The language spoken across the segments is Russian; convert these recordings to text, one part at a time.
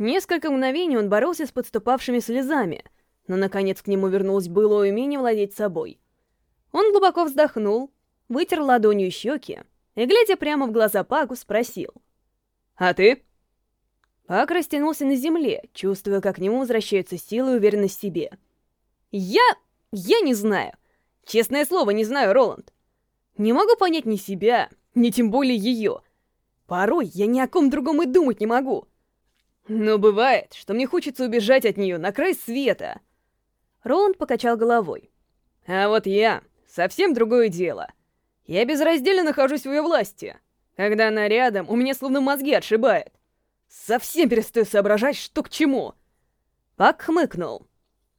Несколько мгновений он боролся с подступавшими слезами, но, наконец, к нему вернулось былое умение владеть собой. Он глубоко вздохнул, вытер ладонью щеки и, глядя прямо в глаза Пагу, спросил. «А ты?» Пак растянулся на земле, чувствуя, как к нему возвращаются силы и уверенность в себе. «Я... я не знаю. Честное слово, не знаю, Роланд. Не могу понять ни себя, ни тем более ее. Порой я ни о ком другом и думать не могу. Но бывает, что мне хочется убежать от нее на край света». Роланд покачал головой. «А вот я... совсем другое дело. Я безраздельно нахожусь в ее власти. Когда она рядом, у меня словно мозги отшибает. Совсем перестаю соображать, что к чему. Пак хмыкнул.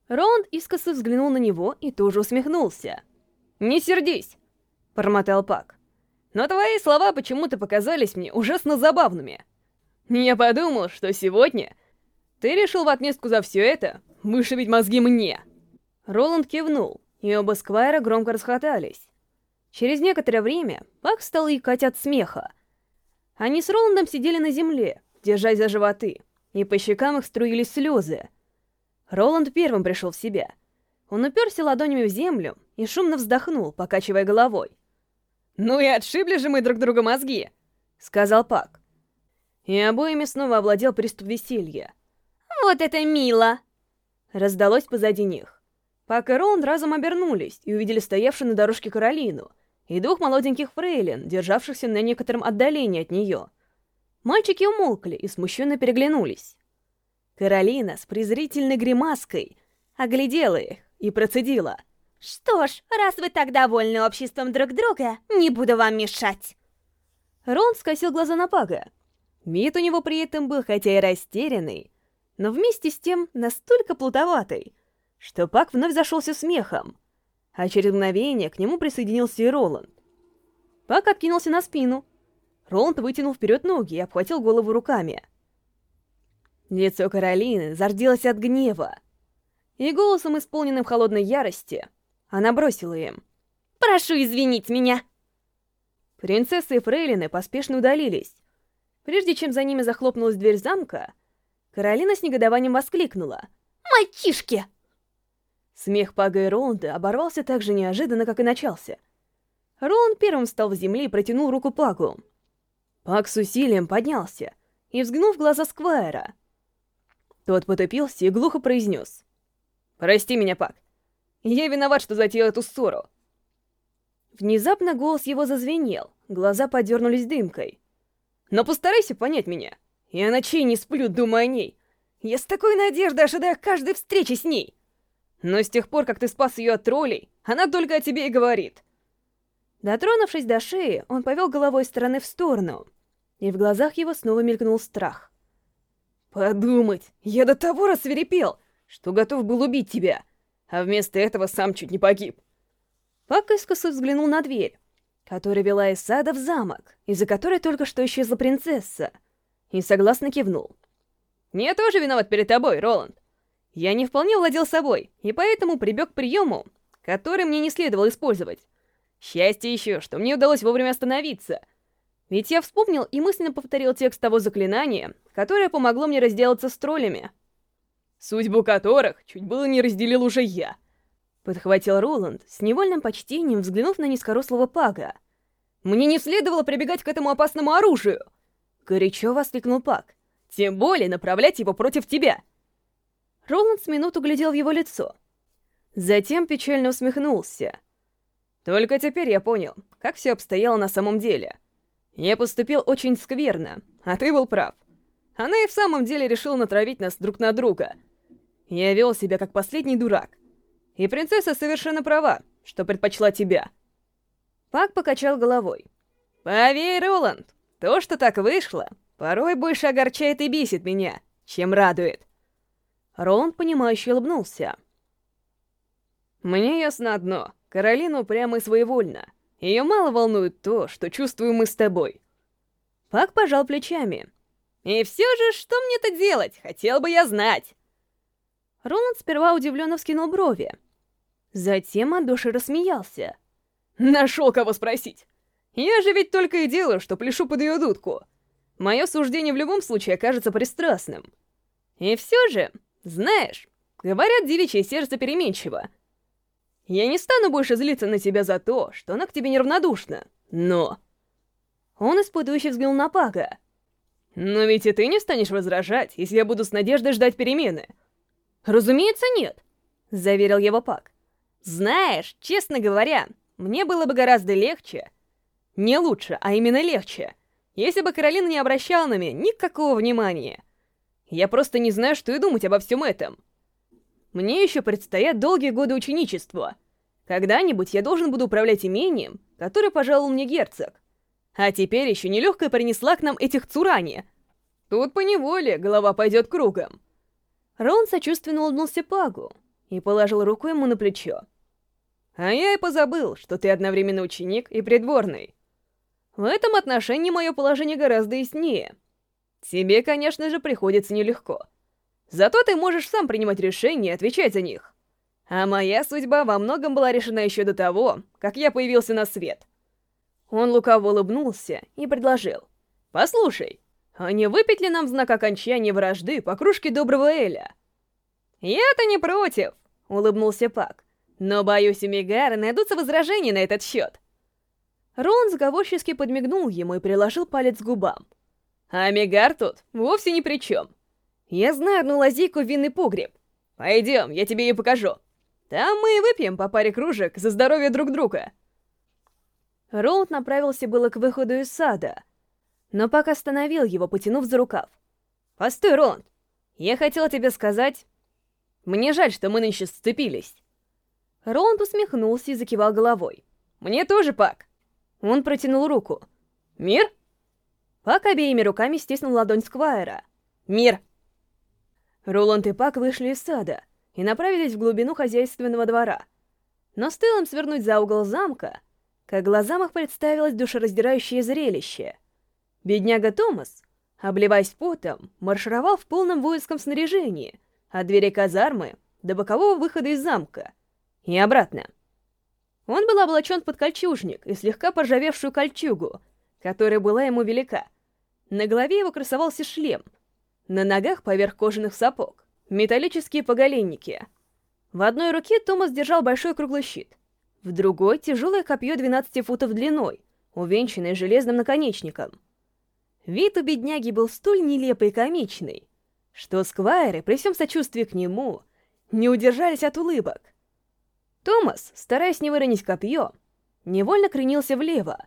Роланд искоса взглянул на него и тоже усмехнулся. «Не сердись», — промотал Пак. «Но твои слова почему-то показались мне ужасно забавными. Я подумал, что сегодня ты решил в отместку за все это вышибить мозги мне». Роланд кивнул, и оба Сквайра громко расхотались. Через некоторое время Пак стал икать от смеха. Они с Роландом сидели на земле, держась за животы, и по щекам их струились слезы. Роланд первым пришел в себя. Он уперся ладонями в землю и шумно вздохнул, покачивая головой. «Ну и отшибли же мы друг друга мозги!» — сказал Пак. И обоими снова овладел приступ веселья. «Вот это мило!» Раздалось позади них. Пак и Роланд разом обернулись и увидели стоявшую на дорожке Каролину и двух молоденьких фрейлин, державшихся на некотором отдалении от нее — Мальчики умолкли и смущенно переглянулись. Каролина с презрительной гримаской оглядела их и процедила. «Что ж, раз вы так довольны обществом друг друга, не буду вам мешать!» Рон скосил глаза на Пага. Вид у него при этом был хотя и растерянный, но вместе с тем настолько плутоватый, что Пак вновь зашелся смехом, а через мгновение к нему присоединился и Роланд. Пак откинулся на спину, Роланд вытянул вперед ноги и обхватил голову руками. Лицо Каролины зарделось от гнева. И голосом, исполненным холодной ярости, она бросила им. «Прошу извинить меня!» Принцессы и фрейлины поспешно удалились. Прежде чем за ними захлопнулась дверь замка, Каролина с негодованием воскликнула. «Мальчишки!» Смех Пага и Роланда оборвался так же неожиданно, как и начался. Роланд первым встал в земле и протянул руку Пагу. Пак с усилием поднялся и взглянул в глаза Сквайра. Тот потопился и глухо произнес. «Прости меня, Пак. Я виноват, что затеял эту ссору». Внезапно голос его зазвенел, глаза подернулись дымкой. «Но постарайся понять меня. Я ночей не сплю, думая о ней. Я с такой надеждой ожидаю каждой встречи с ней. Но с тех пор, как ты спас ее от троллей, она только о тебе и говорит». Дотронувшись до шеи, он повел головой стороны в сторону, и в глазах его снова мелькнул страх. «Подумать, я до того рассверепел, что готов был убить тебя, а вместо этого сам чуть не погиб». Пак искоса взглянул на дверь, которая вела из сада в замок, из-за которой только что исчезла принцесса, и согласно кивнул. «Я тоже виноват перед тобой, Роланд. Я не вполне владел собой, и поэтому прибег к приему, который мне не следовало использовать. Счастье еще, что мне удалось вовремя остановиться. Ведь я вспомнил и мысленно повторил текст того заклинания, которое помогло мне разделаться с троллями. Судьбу которых чуть было не разделил уже я. Подхватил Роланд, с невольным почтением взглянув на низкорослого Пага. «Мне не следовало прибегать к этому опасному оружию!» Горячо воскликнул Паг. «Тем более направлять его против тебя!» Роланд с минуту глядел в его лицо. Затем печально усмехнулся. Только теперь я понял, как все обстояло на самом деле. Я поступил очень скверно, а ты был прав. Она и в самом деле решила натравить нас друг на друга. Я вел себя как последний дурак. И принцесса совершенно права, что предпочла тебя. Пак покачал головой. Поверь, Роланд, то, что так вышло, порой больше огорчает и бесит меня, чем радует. Роланд, понимающе улыбнулся. Мне ясно одно — Каролина прямо и своевольна. Ее мало волнует то, что чувствуем мы с тобой. Пак пожал плечами. И все же, что мне это делать? Хотел бы я знать. Роланд сперва удивленно вскинул брови. Затем от души рассмеялся. Нашел кого спросить. Я же ведь только и делаю, что пляшу под ее дудку. Мое суждение в любом случае окажется пристрастным. И все же, знаешь, говорят, девичье сердце переменчиво. Я не стану больше злиться на тебя за то, что она к тебе неравнодушна, но... Он испытующе взглянул на Пага. Но ведь и ты не станешь возражать, если я буду с надеждой ждать перемены. Разумеется, нет, заверил его Паг. Знаешь, честно говоря, мне было бы гораздо легче. Не лучше, а именно легче. Если бы Каролина не обращала на меня никакого внимания. Я просто не знаю, что и думать обо всем этом. Мне еще предстоят долгие годы ученичества. Когда-нибудь я должен буду управлять имением, которое пожаловал мне герцог. А теперь еще нелегкая принесла к нам этих цурани. Тут поневоле голова пойдет кругом. Рон сочувственно улыбнулся Пагу и положил руку ему на плечо. А я и позабыл, что ты одновременно ученик и придворный. В этом отношении мое положение гораздо яснее. Тебе, конечно же, приходится нелегко. Зато ты можешь сам принимать решения и отвечать за них. А моя судьба во многом была решена еще до того, как я появился на свет. Он лукаво улыбнулся и предложил. «Послушай, а не выпить ли нам знак окончания вражды по кружке доброго Эля?» «Я-то не против», — улыбнулся Пак. Но, боюсь, у Мегара найдутся возражения на этот счет. Рон заговорчески подмигнул ему и приложил палец к губам. А Мегар тут вовсе ни при чем. Я знаю одну лазейку в винный погреб. Пойдем, я тебе ее покажу. Там мы и выпьем по паре кружек за здоровье друг друга. Роуд направился было к выходу из сада, но пока остановил его, потянув за рукав. «Постой, Рон! Я хотел тебе сказать... Мне жаль, что мы нынче сцепились. Роланд усмехнулся и закивал головой. «Мне тоже, Пак!» Он протянул руку. «Мир?» Пак обеими руками стиснул ладонь Сквайра. «Мир!» Роланд и Пак вышли из сада и направились в глубину хозяйственного двора. Но стоило им свернуть за угол замка, как глазам их представилось душераздирающее зрелище. Бедняга Томас, обливаясь потом, маршировал в полном воинском снаряжении от двери казармы до бокового выхода из замка — и обратно. Он был облачен под кольчужник и слегка поржавевшую кольчугу, которая была ему велика. На голове его красовался шлем, на ногах поверх кожаных сапог, металлические поголенники. В одной руке Томас держал большой круглый щит, в другой — тяжелое копье 12 футов длиной, увенчанное железным наконечником. Вид у бедняги был столь нелепый и комичный, что сквайры, при всем сочувствии к нему, не удержались от улыбок. Томас, стараясь не выронить копье, невольно кренился влево.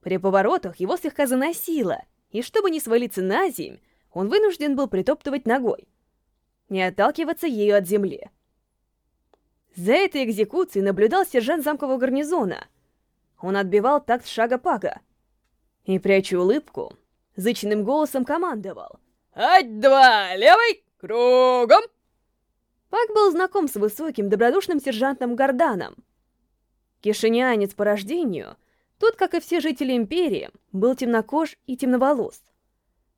При поворотах его слегка заносило, и чтобы не свалиться на земь, он вынужден был притоптывать ногой, не отталкиваться ею от земли. За этой экзекуцией наблюдал сержант замкового гарнизона. Он отбивал такт шага Пага. И, пряча улыбку, зычным голосом командовал. «Ать-два, левой, кругом!» Пак был знаком с высоким, добродушным сержантом Горданом. Кишинянец по рождению, тот, как и все жители Империи, был темнокож и темноволос.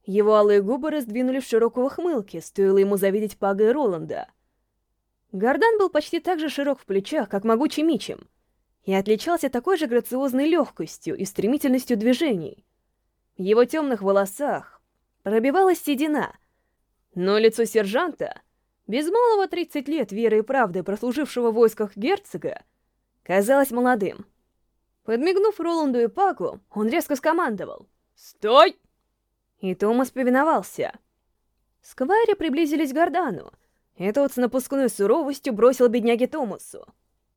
Его алые губы раздвинули в широкую ухмылке, стоило ему завидеть Пага и Роланда. Гордан был почти так же широк в плечах, как могучий Мичем, и отличался такой же грациозной легкостью и стремительностью движений. В его темных волосах пробивалась седина, но лицо сержанта — без малого 30 лет веры и правды прослужившего в войсках герцога, казалось молодым. Подмигнув Роланду и Паку, он резко скомандовал «Стой!» И Томас повиновался. Сквайри приблизились к Гордану, и тот с напускной суровостью бросил бедняге Томасу.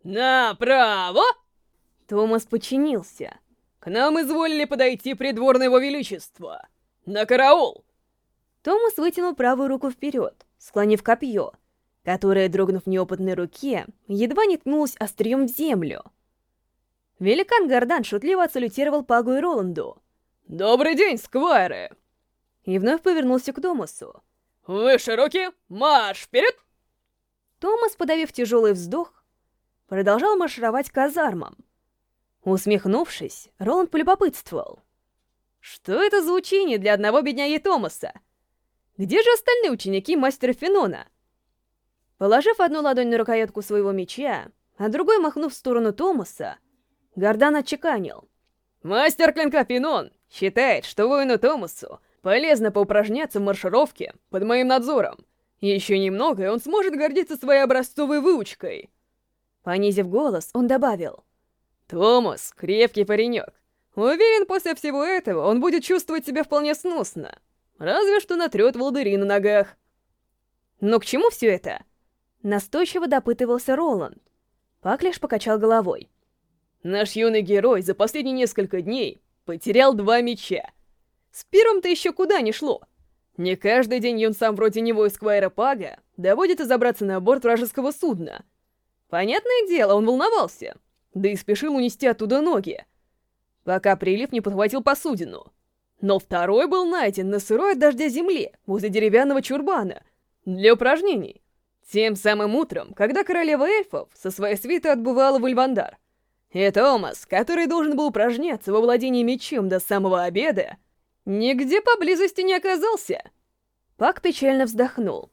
«Направо!» Томас подчинился. «К нам изволили подойти придворное его величество! На караул!» Томас вытянул правую руку вперед, склонив копье, которое, дрогнув в неопытной руке, едва не ткнулось острием в землю. Великан Гордан шутливо отсалютировал Пагу и Роланду. «Добрый день, сквайры!» И вновь повернулся к Томасу. «Выше руки! Марш вперед!» Томас, подавив тяжелый вздох, продолжал маршировать казармам. Усмехнувшись, Роланд полюбопытствовал. «Что это за учение для одного бедняги Томаса? Где же остальные ученики мастера Фенона? Положив одну ладонь на рукоятку своего меча, а другой махнув в сторону Томаса, Гордан отчеканил. «Мастер клинка Фенон считает, что воину Томасу полезно поупражняться в маршировке под моим надзором. Еще немного, и он сможет гордиться своей образцовой выучкой. Понизив голос, он добавил. «Томас, крепкий паренек. Уверен, после всего этого он будет чувствовать себя вполне сносно. Разве что натрет волдыри на ногах». «Но к чему все это?» Настойчиво допытывался Роланд. Пак лишь покачал головой. «Наш юный герой за последние несколько дней потерял два меча. С первым-то еще куда не шло. Не каждый день юн сам вроде него и Сквайра Пага доводит и забраться на борт вражеского судна. Понятное дело, он волновался, да и спешил унести оттуда ноги, пока прилив не подхватил посудину. Но второй был найден на сырой от дождя земле, возле деревянного чурбана, для упражнений. Тем самым утром, когда королева эльфов со своей свитой отбывала в Ильвандар. И Томас, который должен был упражняться во владении мечом до самого обеда, Нигде поблизости не оказался. Пак печально вздохнул.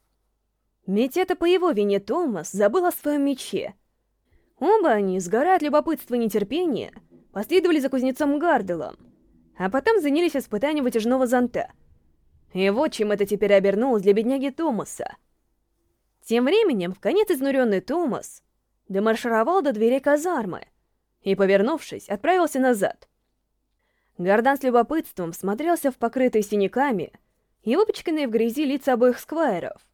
Ведь это по его вине Томас забыл о своем мече. Оба они, сгорая от любопытства и нетерпения, последовали за кузнецом Гарделом, а потом занялись испытанием вытяжного зонта. И вот чем это теперь обернулось для бедняги Томаса. Тем временем, в конец изнуренный Томас демаршировал до дверей казармы и, повернувшись, отправился назад — Гордан с любопытством смотрелся в покрытые синяками и выпачканные в грязи лица обоих сквайров.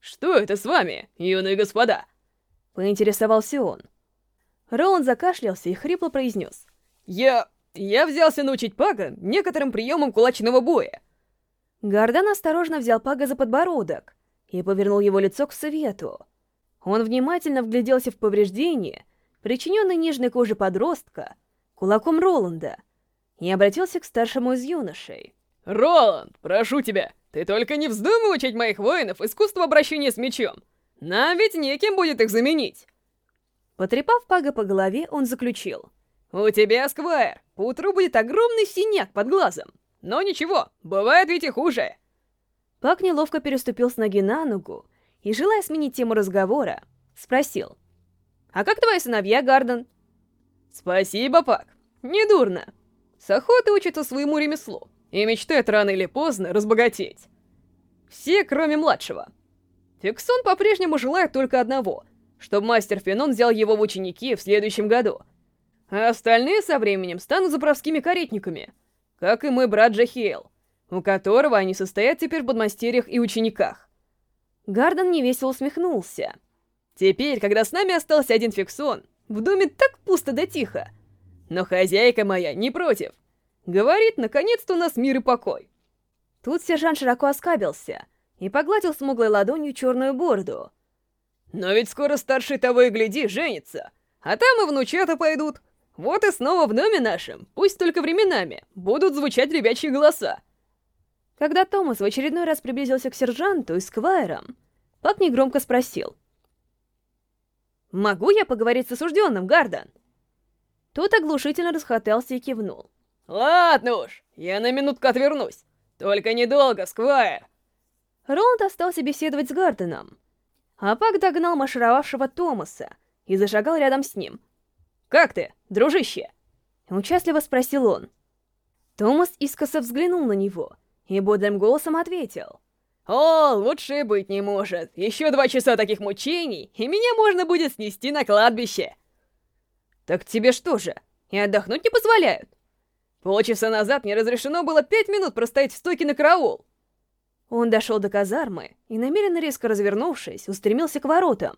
«Что это с вами, юные господа?» — поинтересовался он. Роланд закашлялся и хрипло произнес. «Я... я взялся научить Пага некоторым приемам кулачного боя». Гордан осторожно взял Пага за подбородок и повернул его лицо к свету. Он внимательно вгляделся в повреждение, причиненное нежной коже подростка, кулаком Роланда — и обратился к старшему из юношей. «Роланд, прошу тебя, ты только не вздумай учить моих воинов искусству обращения с мечом. Нам ведь неким будет их заменить!» Потрепав Пага по голове, он заключил. «У тебя, Сквайр, поутру будет огромный синяк под глазом. Но ничего, бывает ведь и хуже!» Пак неловко переступил с ноги на ногу и, желая сменить тему разговора, спросил. «А как твои сыновья, Гарден?» «Спасибо, Пак. Недурно. С охоты учится своему ремеслу и мечтает рано или поздно разбогатеть. Все, кроме младшего. Фиксон по-прежнему желает только одного, чтобы мастер Фенон взял его в ученики в следующем году. А остальные со временем станут заправскими каретниками, как и мой брат Джахиэл, у которого они состоят теперь в подмастерьях и учениках. Гарден невесело усмехнулся. Теперь, когда с нами остался один Фиксон, в доме так пусто да тихо, но хозяйка моя не против. Говорит, наконец-то у нас мир и покой. Тут сержант широко оскабился и погладил смуглой ладонью черную бороду. Но ведь скоро старший того и гляди женится, а там и внучата пойдут. Вот и снова в доме нашем, пусть только временами, будут звучать ребячьи голоса. Когда Томас в очередной раз приблизился к сержанту и сквайрам, пап негромко спросил. «Могу я поговорить с осужденным, Гардан?» Тот оглушительно расхотался и кивнул. «Ладно уж, я на минутку отвернусь. Только недолго, Сквайр!» Роланд остался беседовать с Гарденом, а Пак догнал маршировавшего Томаса и зашагал рядом с ним. «Как ты, дружище?» Участливо спросил он. Томас искоса взглянул на него и бодрым голосом ответил. «О, лучше быть не может. Еще два часа таких мучений, и меня можно будет снести на кладбище!» «Так тебе что же, и отдохнуть не позволяют?» «Полчаса назад мне разрешено было пять минут простоять в стойке на караул!» Он дошел до казармы и, намеренно резко развернувшись, устремился к воротам,